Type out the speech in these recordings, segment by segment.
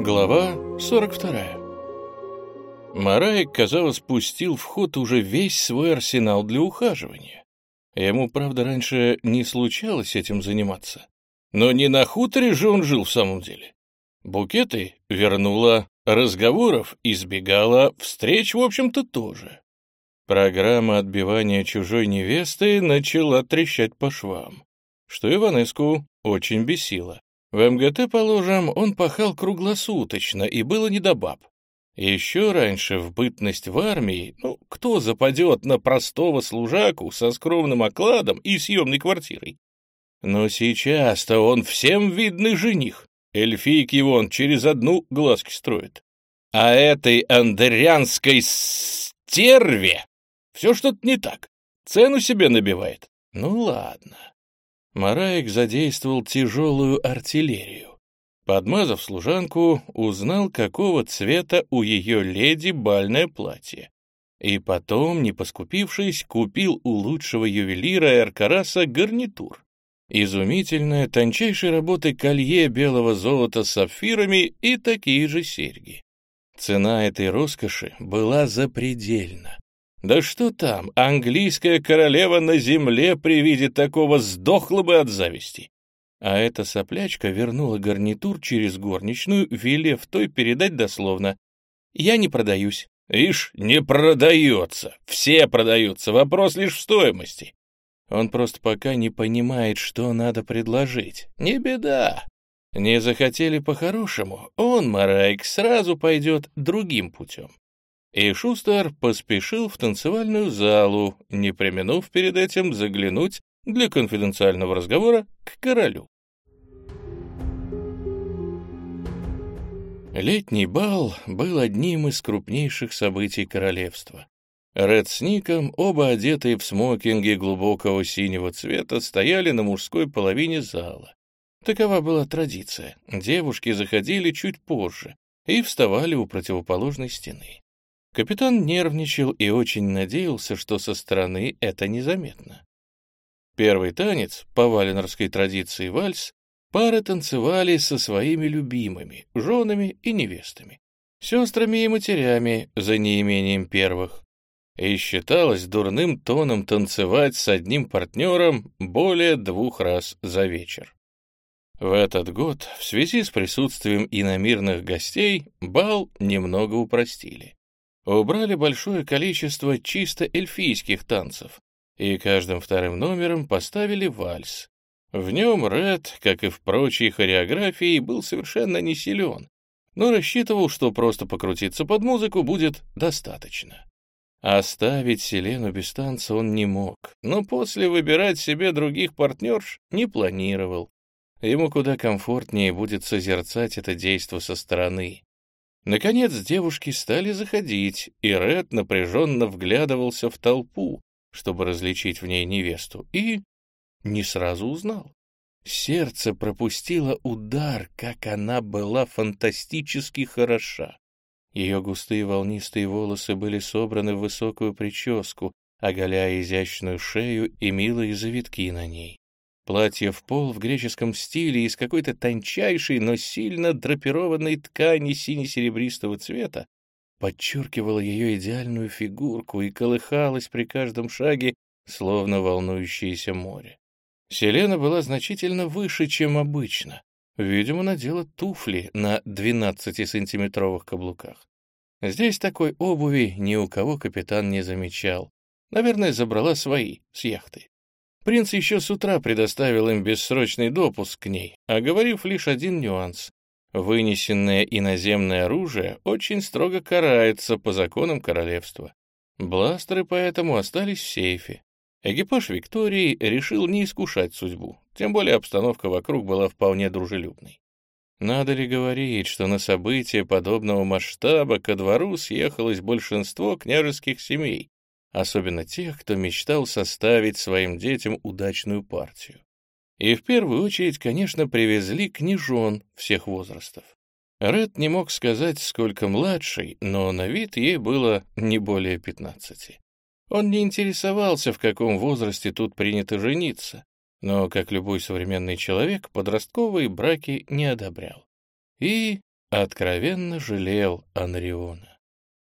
Глава 42 Мараек, казалось, пустил в ход уже весь свой арсенал для ухаживания. Ему, правда, раньше не случалось этим заниматься. Но не на хуторе же он жил в самом деле. Букеты вернула, разговоров избегала, встреч, в общем-то, тоже. Программа отбивания чужой невесты начала трещать по швам, что Иванеску очень бесило. В МГТ, положим, он пахал круглосуточно, и было не до баб. Еще раньше, в бытность в армии, ну, кто западет на простого служаку со скромным окладом и съемной квартирой? Но сейчас-то он всем видный жених. Эльфийки вон через одну глазки строит. А этой андерянской стерве все что-то не так. Цену себе набивает. Ну ладно. Мараек задействовал тяжелую артиллерию. Подмазав служанку, узнал, какого цвета у ее леди бальное платье. И потом, не поскупившись, купил у лучшего ювелира Эркараса гарнитур. Изумительное, тончайшей работы колье белого золота с сапфирами и такие же серьги. Цена этой роскоши была запредельна. Да что там, английская королева на земле при виде такого сдохла бы от зависти. А эта соплячка вернула гарнитур через горничную, велев той передать дословно. «Я не продаюсь». «Ишь, не продается. Все продаются. Вопрос лишь в стоимости. Он просто пока не понимает, что надо предложить. Не беда. Не захотели по-хорошему, он, Марайк, сразу пойдет другим путем. И Шустер поспешил в танцевальную залу, не применув перед этим заглянуть для конфиденциального разговора к королю. Летний бал был одним из крупнейших событий королевства. Ред с Ником, оба одетые в смокинги глубокого синего цвета, стояли на мужской половине зала. Такова была традиция. Девушки заходили чуть позже и вставали у противоположной стены. Капитан нервничал и очень надеялся, что со стороны это незаметно. Первый танец, по валенорской традиции вальс, пары танцевали со своими любимыми, женами и невестами, сестрами и матерями, за неимением первых и считалось дурным тоном танцевать с одним партнером более двух раз за вечер. В этот год, в связи с присутствием иномирных гостей, бал немного упростили. Убрали большое количество чисто эльфийских танцев, и каждым вторым номером поставили вальс. В нем Ред, как и в прочей хореографии, был совершенно не силен, но рассчитывал, что просто покрутиться под музыку будет достаточно. Оставить Селену без танца он не мог, но после выбирать себе других партнерш не планировал. Ему куда комфортнее будет созерцать это действо со стороны. Наконец девушки стали заходить, и Ред напряженно вглядывался в толпу, чтобы различить в ней невесту, и не сразу узнал. Сердце пропустило удар, как она была фантастически хороша. Ее густые волнистые волосы были собраны в высокую прическу, оголяя изящную шею и милые завитки на ней. Платье в пол в греческом стиле из какой-то тончайшей, но сильно драпированной ткани сине-серебристого цвета подчеркивало ее идеальную фигурку и колыхалось при каждом шаге, словно волнующееся море. Селена была значительно выше, чем обычно, Видимо, надела туфли на 12-сантиметровых каблуках. Здесь такой обуви ни у кого капитан не замечал. Наверное, забрала свои с яхты. Принц еще с утра предоставил им бессрочный допуск к ней, оговорив лишь один нюанс. Вынесенное иноземное оружие очень строго карается по законам королевства. Бластеры поэтому остались в сейфе. Экипаж Виктории решил не искушать судьбу, тем более обстановка вокруг была вполне дружелюбной. Надо ли говорить, что на события подобного масштаба ко двору съехалось большинство княжеских семей, особенно тех, кто мечтал составить своим детям удачную партию. И в первую очередь, конечно, привезли княжон всех возрастов. Ред не мог сказать, сколько младший, но на вид ей было не более пятнадцати. Он не интересовался, в каком возрасте тут принято жениться, но, как любой современный человек, подростковые браки не одобрял. И откровенно жалел Анриона.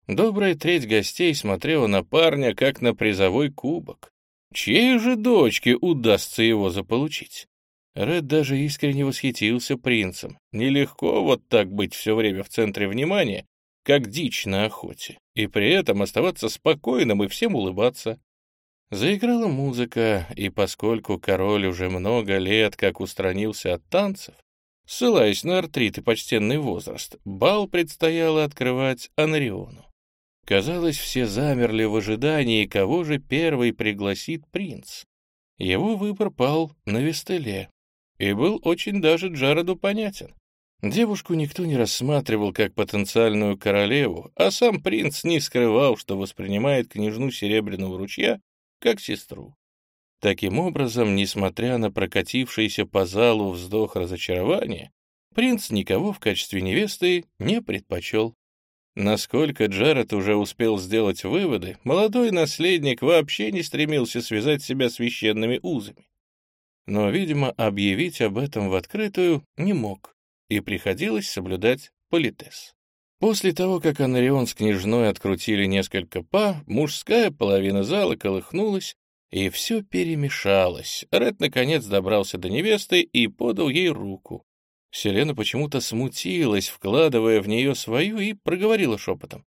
Добрая треть гостей смотрела на парня, как на призовой кубок. Чьей же дочке удастся его заполучить? Ред даже искренне восхитился принцем. Нелегко вот так быть все время в центре внимания, как дичь на охоте, и при этом оставаться спокойным и всем улыбаться. Заиграла музыка, и поскольку король уже много лет как устранился от танцев, ссылаясь на артрит и почтенный возраст, бал предстояло открывать Анриону. Казалось, все замерли в ожидании, кого же первый пригласит принц. Его выбор пал на Вестеле, и был очень даже Джареду понятен. Девушку никто не рассматривал как потенциальную королеву, а сам принц не скрывал, что воспринимает княжну Серебряного ручья как сестру. Таким образом, несмотря на прокатившийся по залу вздох разочарования, принц никого в качестве невесты не предпочел. Насколько Джаред уже успел сделать выводы, молодой наследник вообще не стремился связать себя священными узами. Но, видимо, объявить об этом в открытую не мог, и приходилось соблюдать политес. После того, как Анарион с княжной открутили несколько па, мужская половина зала колыхнулась, и все перемешалось. Ред, наконец, добрался до невесты и подал ей руку. Селена почему-то смутилась, вкладывая в нее свою, и проговорила шепотом.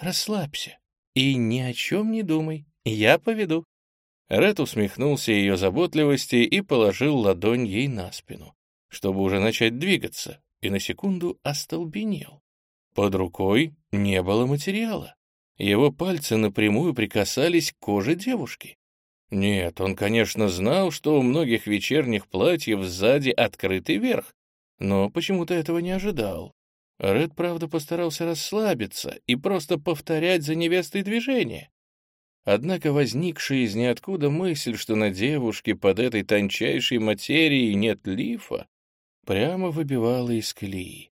«Расслабься и ни о чем не думай, я поведу». Ред усмехнулся ее заботливости и положил ладонь ей на спину, чтобы уже начать двигаться, и на секунду остолбенел. Под рукой не было материала. Его пальцы напрямую прикасались к коже девушки. Нет, он, конечно, знал, что у многих вечерних платьев сзади открытый верх, но почему-то этого не ожидал. Ред, правда, постарался расслабиться и просто повторять за невестой движение. Однако возникшая из ниоткуда мысль, что на девушке под этой тончайшей материей нет лифа, прямо выбивала из колеи.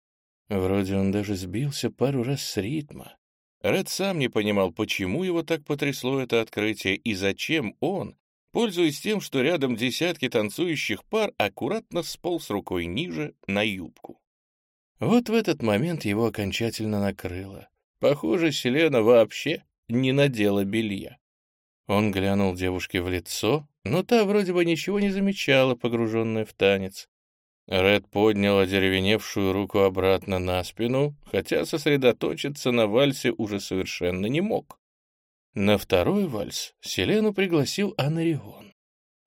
Вроде он даже сбился пару раз с ритма. Ред сам не понимал, почему его так потрясло это открытие и зачем он, пользуясь тем, что рядом десятки танцующих пар, аккуратно сполз рукой ниже на юбку. Вот в этот момент его окончательно накрыло. Похоже, Селена вообще не надела белья. Он глянул девушке в лицо, но та вроде бы ничего не замечала, погруженная в танец. Ред поднял одеревеневшую руку обратно на спину, хотя сосредоточиться на вальсе уже совершенно не мог. На второй вальс Селену пригласил Анарион.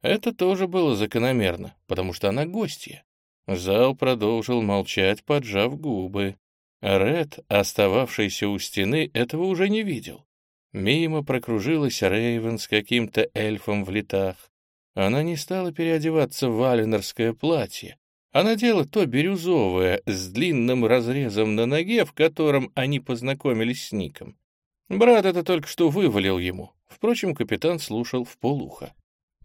Это тоже было закономерно, потому что она гостья. Зал продолжил молчать, поджав губы. Ред, остававшийся у стены, этого уже не видел. Мимо прокружилась Рейвен с каким-то эльфом в летах. Она не стала переодеваться в валенорское платье, а надела то бирюзовое с длинным разрезом на ноге, в котором они познакомились с Ником. Брат это только что вывалил ему. Впрочем, капитан слушал в полуха.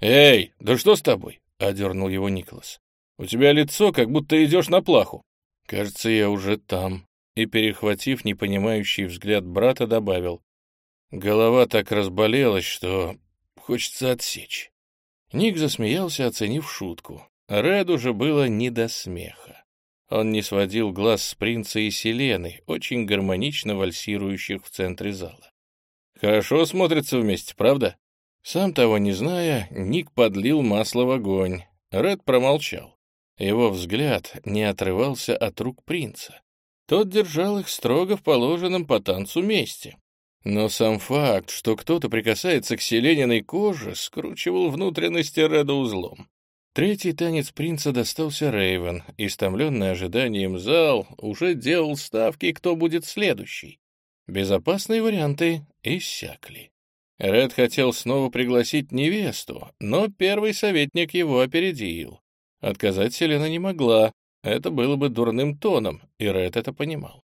«Эй, да что с тобой?» — одернул его Николас. «У тебя лицо, как будто идешь на плаху». «Кажется, я уже там». И, перехватив непонимающий взгляд брата, добавил. «Голова так разболелась, что хочется отсечь». Ник засмеялся, оценив шутку. Реду же было не до смеха. Он не сводил глаз с принца и Селены, очень гармонично вальсирующих в центре зала. Хорошо смотрятся вместе, правда? Сам того не зная, Ник подлил масло в огонь. Ред промолчал. Его взгляд не отрывался от рук принца. Тот держал их строго в положенном по танцу месте. Но сам факт, что кто-то прикасается к селениной коже, скручивал внутренности Реда узлом. Третий танец принца достался Рейвен. Истомленный ожиданием зал уже делал ставки, кто будет следующий. Безопасные варианты иссякли. Ред хотел снова пригласить невесту, но первый советник его опередил. Отказать Селена не могла, это было бы дурным тоном, и Ред это понимал.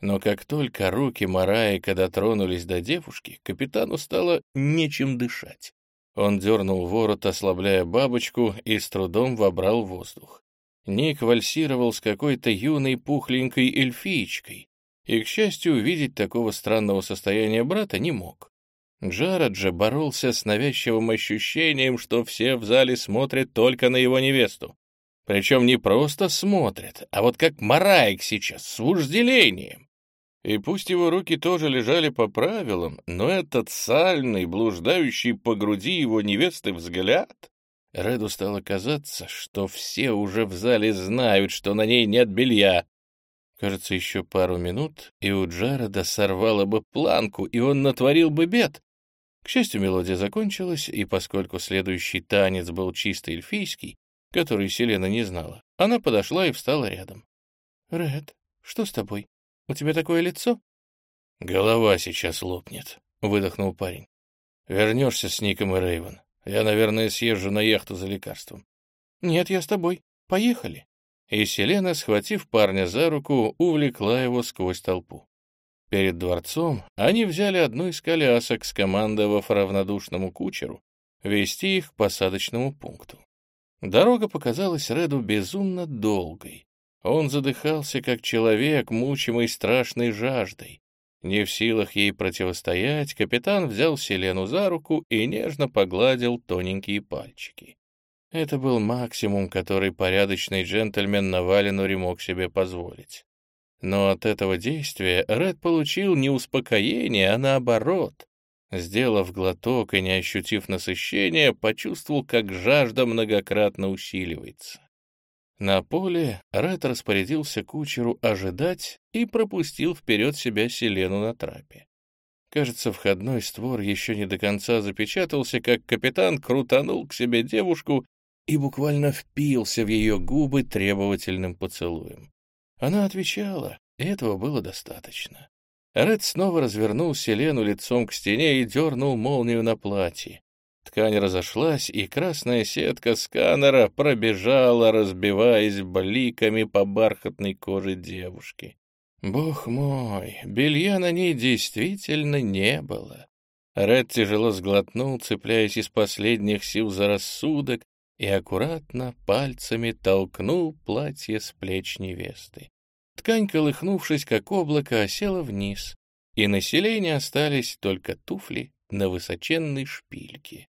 Но как только руки Мараика дотронулись до девушки, капитану стало нечем дышать. Он дернул ворот, ослабляя бабочку, и с трудом вобрал воздух. Ник вальсировал с какой-то юной пухленькой эльфиечкой, и, к счастью, увидеть такого странного состояния брата не мог. Джаред же боролся с навязчивым ощущением, что все в зале смотрят только на его невесту. Причем не просто смотрит, а вот как Мараек сейчас, с вожделением. И пусть его руки тоже лежали по правилам, но этот сальный, блуждающий по груди его невесты взгляд... Реду стало казаться, что все уже в зале знают, что на ней нет белья. Кажется, еще пару минут, и у Джареда сорвало бы планку, и он натворил бы бед. К счастью, мелодия закончилась, и поскольку следующий танец был чисто эльфийский, который Селена не знала, она подошла и встала рядом. «Ред, что с тобой? У тебя такое лицо?» «Голова сейчас лопнет», — выдохнул парень. «Вернешься с Ником и Рейвен. Я, наверное, съезжу на яхту за лекарством». «Нет, я с тобой. Поехали». И Селена, схватив парня за руку, увлекла его сквозь толпу. Перед дворцом они взяли одну из колясок, скомандовав равнодушному кучеру вести их к посадочному пункту. Дорога показалась Реду безумно долгой. Он задыхался, как человек, мучимый страшной жаждой. Не в силах ей противостоять, капитан взял Селену за руку и нежно погладил тоненькие пальчики. Это был максимум, который порядочный джентльмен на Валенуре мог себе позволить. Но от этого действия Ред получил не успокоение, а наоборот. Сделав глоток и не ощутив насыщения, почувствовал, как жажда многократно усиливается. На поле Ред распорядился кучеру ожидать и пропустил вперед себя Селену на трапе. Кажется, входной створ еще не до конца запечатался, как капитан крутанул к себе девушку и буквально впился в ее губы требовательным поцелуем. Она отвечала, и этого было достаточно. Ред снова развернул Селену лицом к стене и дернул молнию на платье. Ткань разошлась, и красная сетка сканера пробежала, разбиваясь бликами по бархатной коже девушки. Бог мой, белья на ней действительно не было. Ред тяжело сглотнул, цепляясь из последних сил за рассудок, и аккуратно пальцами толкнул платье с плеч невесты. Ткань, колыхнувшись, как облако, осела вниз, и на селении остались только туфли на высоченной шпильке.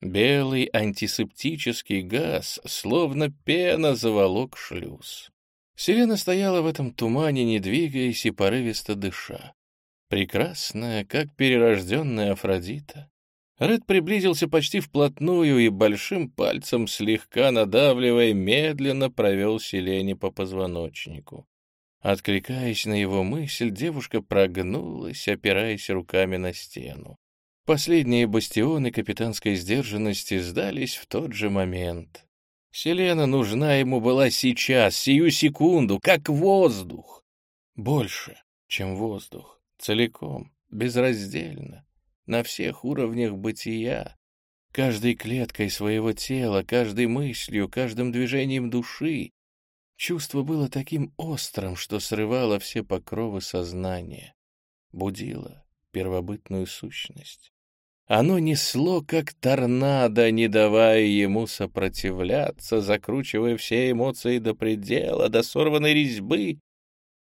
Белый антисептический газ, словно пена, заволок шлюз. Селена стояла в этом тумане, не двигаясь и порывисто дыша. Прекрасная, как перерожденная Афродита. Ред приблизился почти вплотную и большим пальцем, слегка надавливая, медленно провел Селене по позвоночнику. Откликаясь на его мысль, девушка прогнулась, опираясь руками на стену. Последние бастионы капитанской сдержанности сдались в тот же момент. Селена нужна ему была сейчас, сию секунду, как воздух. Больше, чем воздух, целиком, безраздельно, на всех уровнях бытия, каждой клеткой своего тела, каждой мыслью, каждым движением души. Чувство было таким острым, что срывало все покровы сознания, будило первобытную сущность. Оно несло, как торнадо, не давая ему сопротивляться, закручивая все эмоции до предела, до сорванной резьбы.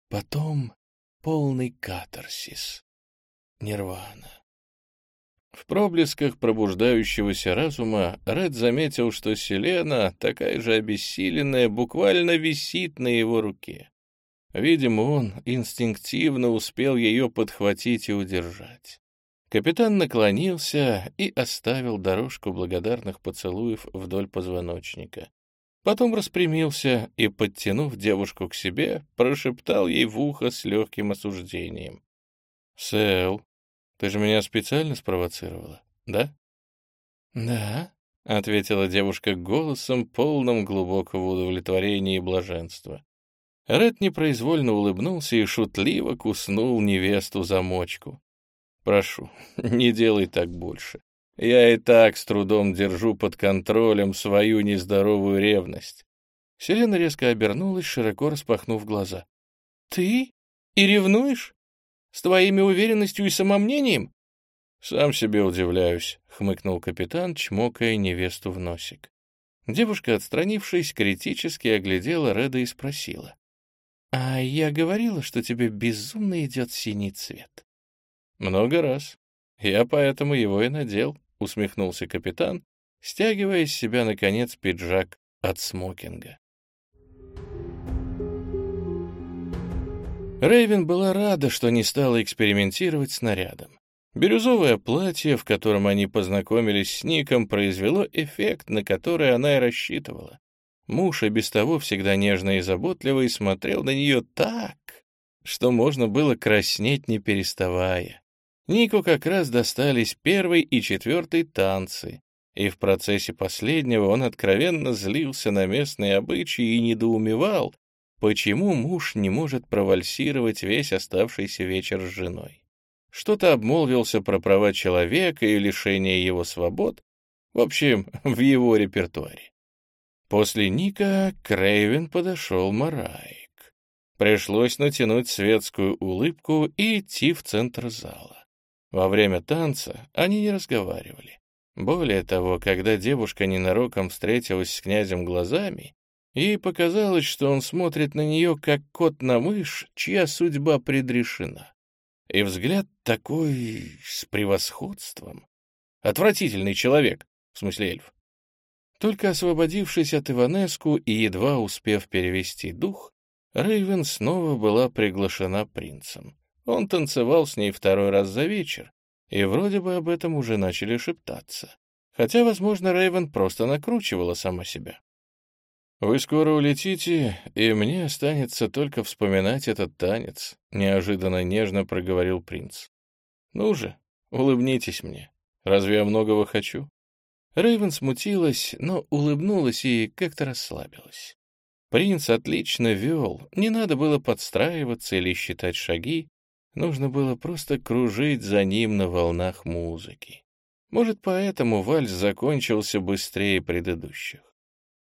Потом полный катарсис, нирвана. В проблесках пробуждающегося разума Ред заметил, что Селена, такая же обессиленная, буквально висит на его руке. Видимо, он инстинктивно успел ее подхватить и удержать. Капитан наклонился и оставил дорожку благодарных поцелуев вдоль позвоночника. Потом распрямился и, подтянув девушку к себе, прошептал ей в ухо с легким осуждением. «Сэл, ты же меня специально спровоцировала, да?» «Да», — ответила девушка голосом, полным глубокого удовлетворения и блаженства. Ред непроизвольно улыбнулся и шутливо куснул невесту замочку. «Прошу, не делай так больше. Я и так с трудом держу под контролем свою нездоровую ревность». Селена резко обернулась, широко распахнув глаза. «Ты? И ревнуешь? С твоими уверенностью и самомнением?» «Сам себе удивляюсь», — хмыкнул капитан, чмокая невесту в носик. Девушка, отстранившись, критически оглядела Реда и спросила. «А я говорила, что тебе безумно идет синий цвет». Много раз. Я поэтому его и надел, усмехнулся капитан, стягивая из себя, наконец, пиджак от смокинга. Рейвен была рада, что не стала экспериментировать с нарядом. Бирюзовое платье, в котором они познакомились с Ником, произвело эффект, на который она и рассчитывала. Муж, и без того всегда нежный и заботливый, смотрел на нее так, что можно было краснеть, не переставая. Нику как раз достались первый и четвертый танцы, и в процессе последнего он откровенно злился на местные обычаи и недоумевал, почему муж не может провальсировать весь оставшийся вечер с женой. Что-то обмолвился про права человека и лишение его свобод, в общем, в его репертуаре. После Ника к Рейвен подошел Мараик. Пришлось натянуть светскую улыбку и идти в центр зала. Во время танца они не разговаривали. Более того, когда девушка ненароком встретилась с князем глазами, ей показалось, что он смотрит на нее, как кот на мышь, чья судьба предрешена. И взгляд такой с превосходством. Отвратительный человек, в смысле эльф. Только освободившись от Иванеску и едва успев перевести дух, Рейвен снова была приглашена принцем. Он танцевал с ней второй раз за вечер, и вроде бы об этом уже начали шептаться. Хотя, возможно, Рейвен просто накручивала сама себя. «Вы скоро улетите, и мне останется только вспоминать этот танец», — неожиданно нежно проговорил принц. «Ну же, улыбнитесь мне. Разве я многого хочу?» Рэйвен смутилась, но улыбнулась и как-то расслабилась. Принц отлично вел, не надо было подстраиваться или считать шаги, нужно было просто кружить за ним на волнах музыки. Может, поэтому вальс закончился быстрее предыдущих.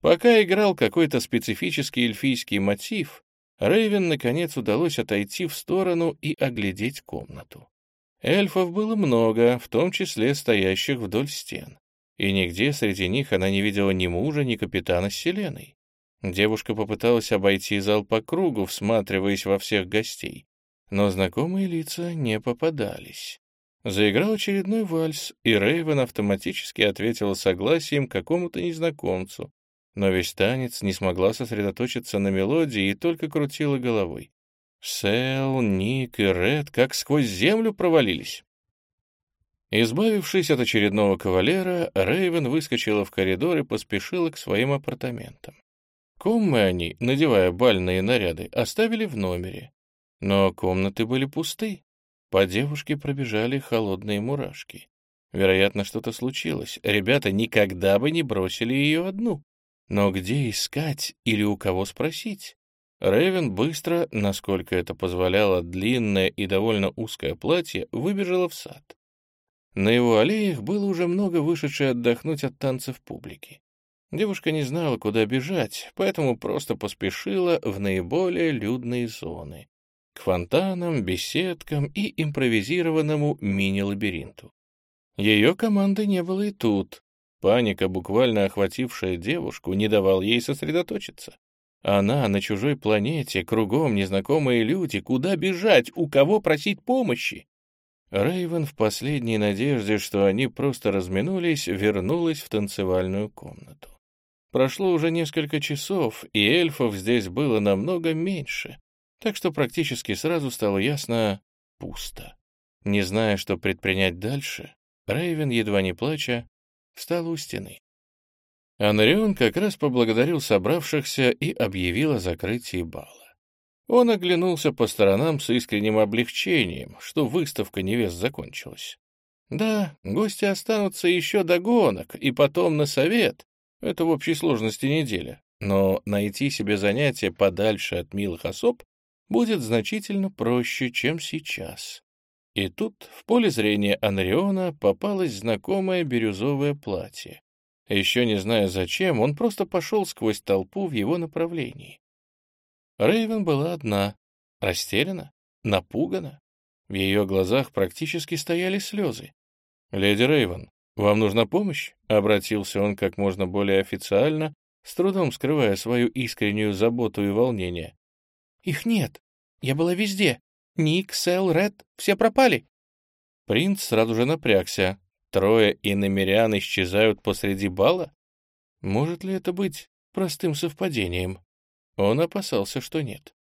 Пока играл какой-то специфический эльфийский мотив, Рэйвен наконец удалось отойти в сторону и оглядеть комнату. Эльфов было много, в том числе стоящих вдоль стен и нигде среди них она не видела ни мужа, ни капитана Селеной. Девушка попыталась обойти зал по кругу, всматриваясь во всех гостей, но знакомые лица не попадались. Заиграл очередной вальс, и Рейвен автоматически ответила согласием какому-то незнакомцу, но весь танец не смогла сосредоточиться на мелодии и только крутила головой. Сэл, Ник и Ред как сквозь землю провалились. Избавившись от очередного кавалера, Рейвен выскочила в коридор и поспешила к своим апартаментам. Коммы они, надевая бальные наряды, оставили в номере. Но комнаты были пусты. По девушке пробежали холодные мурашки. Вероятно, что-то случилось. Ребята никогда бы не бросили ее одну. Но где искать или у кого спросить? Рэйвен быстро, насколько это позволяло длинное и довольно узкое платье, выбежала в сад. На его аллеях было уже много вышедшей отдохнуть от танцев публики. Девушка не знала, куда бежать, поэтому просто поспешила в наиболее людные зоны — к фонтанам, беседкам и импровизированному мини-лабиринту. Ее команды не было и тут. Паника, буквально охватившая девушку, не давала ей сосредоточиться. Она на чужой планете, кругом незнакомые люди, куда бежать, у кого просить помощи? Рейвен в последней надежде, что они просто разминулись, вернулась в танцевальную комнату. Прошло уже несколько часов, и эльфов здесь было намного меньше, так что практически сразу стало ясно — пусто. Не зная, что предпринять дальше, Рейвен, едва не плача, встал у стены. Анрион как раз поблагодарил собравшихся и объявил о закрытии бала. Он оглянулся по сторонам с искренним облегчением, что выставка невест закончилась. Да, гости останутся еще до гонок, и потом на совет. Это в общей сложности неделя. Но найти себе занятие подальше от милых особ будет значительно проще, чем сейчас. И тут в поле зрения Анриона попалось знакомое бирюзовое платье. Еще не зная зачем, он просто пошел сквозь толпу в его направлении. Рейвен была одна, растеряна, напугана. В ее глазах практически стояли слезы. «Леди Рейвен, вам нужна помощь?» — обратился он как можно более официально, с трудом скрывая свою искреннюю заботу и волнение. «Их нет. Я была везде. Ник, Сэл, Ред — все пропали». Принц сразу же напрягся. Трое иномерян исчезают посреди бала? Может ли это быть простым совпадением? Он опасался, что нет.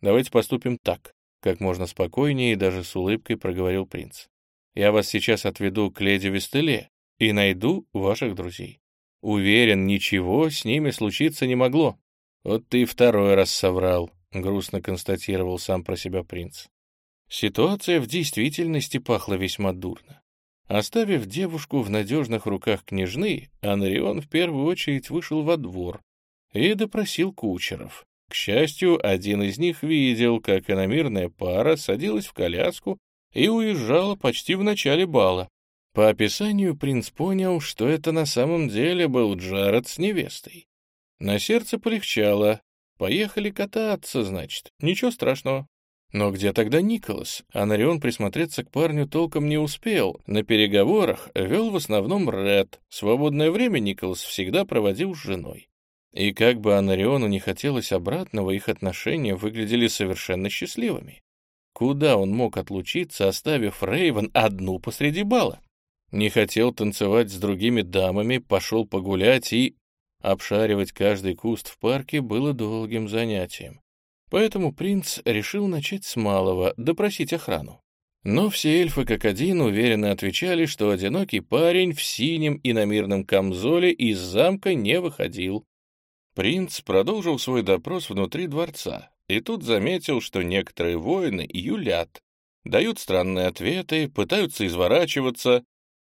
Давайте поступим так. как можно спокойнее и даже с улыбкой проговорил принц. «Я вас сейчас отведу к леди Вестеле и найду ваших друзей. Уверен, ничего с ними случиться не могло». «Вот ты второй раз соврал», — грустно констатировал сам про себя принц. Ситуация в действительности пахла весьма дурно. Оставив девушку в надежных руках княжны, Анрион в первую очередь вышел во двор и допросил кучеров. К счастью, один из них видел, как иномирная пара садилась в коляску и уезжала почти в начале бала. По описанию принц понял, что это на самом деле был Джаред с невестой. На сердце полегчало. Поехали кататься, значит. Ничего страшного. Но где тогда Николас? Анарион присмотреться к парню толком не успел. На переговорах вел в основном Ред. Свободное время Николас всегда проводил с женой. И как бы Анариону не хотелось обратного, их отношения выглядели совершенно счастливыми. Куда он мог отлучиться, оставив Рейвен одну посреди бала? Не хотел танцевать с другими дамами, пошел погулять и... Обшаривать каждый куст в парке было долгим занятием. Поэтому принц решил начать с малого, допросить охрану. Но все эльфы как один уверенно отвечали, что одинокий парень в синем и на мирном камзоле из замка не выходил. Принц продолжил свой допрос внутри дворца, и тут заметил, что некоторые воины юлят, дают странные ответы, пытаются изворачиваться.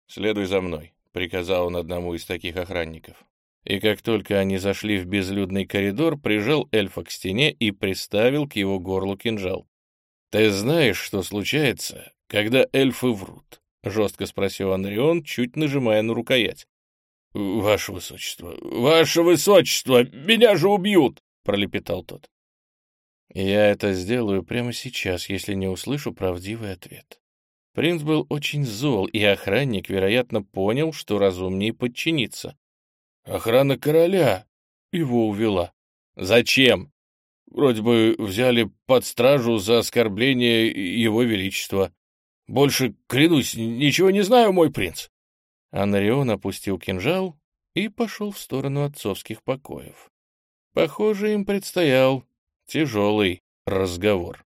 «Следуй за мной», — приказал он одному из таких охранников и как только они зашли в безлюдный коридор, прижал эльфа к стене и приставил к его горлу кинжал. «Ты знаешь, что случается, когда эльфы врут?» — жестко спросил Анрион, чуть нажимая на рукоять. «Ваше высочество, ваше высочество, меня же убьют!» — пролепетал тот. «Я это сделаю прямо сейчас, если не услышу правдивый ответ». Принц был очень зол, и охранник, вероятно, понял, что разумнее подчиниться. Охрана короля его увела. Зачем? Вроде бы взяли под стражу за оскорбление его величества. Больше, клянусь, ничего не знаю, мой принц. Анрион опустил кинжал и пошел в сторону отцовских покоев. Похоже, им предстоял тяжелый разговор.